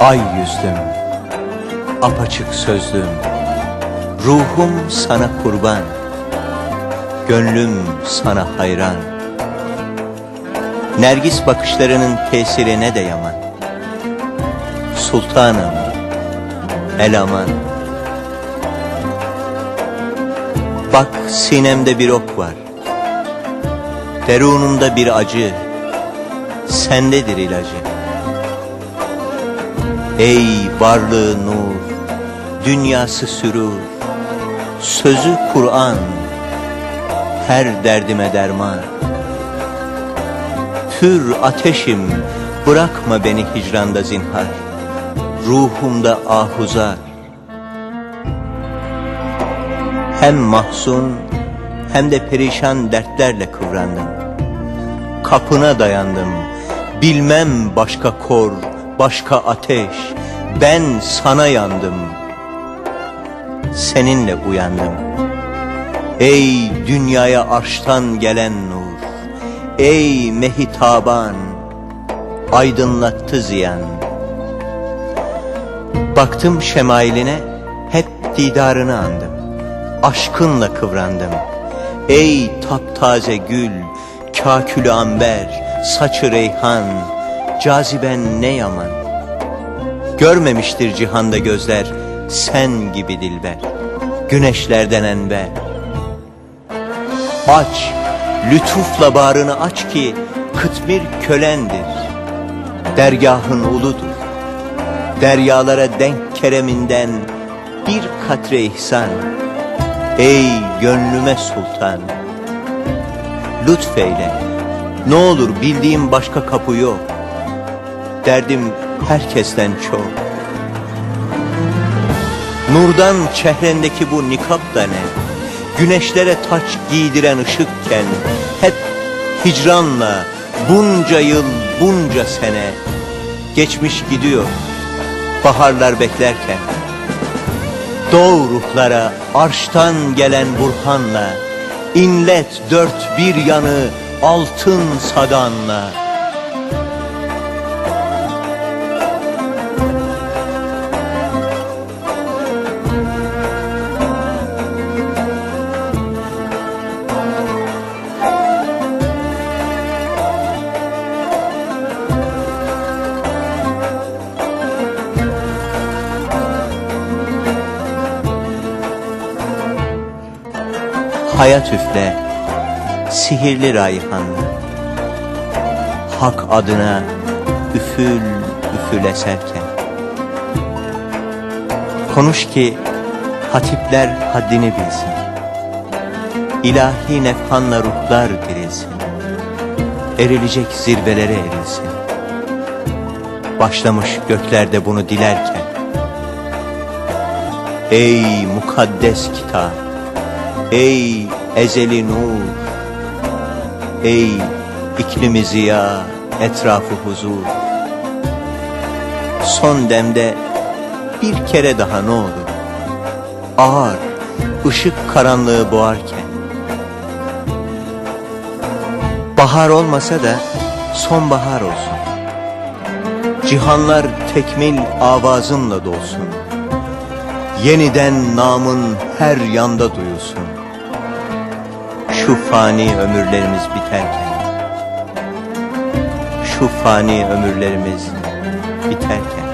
Ay yüzdüm, apaçık sözlüm, ruhum sana kurban, gönlüm sana hayran. Nergis bakışlarının tesiri ne de yaman. Sultanım, el aman. Bak sinemde bir ok var, derunumda bir acı, sendedir ilacı. Ey varlığı nur, dünyası sürur, sözü Kur'an, her derdime derman. Pür ateşim, bırakma beni hicranda zinhar, ruhumda ahuzar. Hem mahzun hem de perişan dertlerle kıvrandım. Kapına dayandım, bilmem başka kor, başka ateş, ben sana yandım. Seninle uyandım. Ey dünyaya arştan gelen nur, ey mehitaban, aydınlattı ziyan. Baktım şemailine, hep didarını andım. Aşkınla kıvrandım. Ey taptaze gül, kakülü amber, saçı reyhan, caziben ne yaman. Görmemiştir cihanda gözler, sen gibi dilber, güneşlerden enver. Aç, lütufla bağrını aç ki, kıtmir kölendir. Dergahın uludur. Deryalara denk kereminden bir katre ihsan. Ey gönlüme sultan! Lütfeyle, ne olur bildiğim başka kapı yok. Derdim herkesten çok. Nurdan çehrendeki bu nikap da ne? Güneşlere taç giydiren ışıkken hep hicranla bunca yıl bunca sene geçmiş gidiyor baharlar beklerken. Doğu ruhlara arştan gelen burhanla inlet dört bir yanı altın sadanla. Hayat üfle, sihirli rayhanlı. Hak adına üfül üfül eserken. Konuş ki hatipler haddini bilsin. İlahi nefhanla ruhlar dirilsin. Erilecek zirvelere erilsin. Başlamış göklerde bunu dilerken. Ey mukaddes kitap! Ey ezeli nur, ey iklimi ziya, etrafı huzur. Son demde bir kere daha ne olur? Ağır, ışık karanlığı boğarken. Bahar olmasa da sonbahar olsun. Cihanlar tekmil avazınla dolsun. Yeniden namın her yanda duyulsun. Şu fani ömürlerimiz biterken Şu fani ömürlerimiz biterken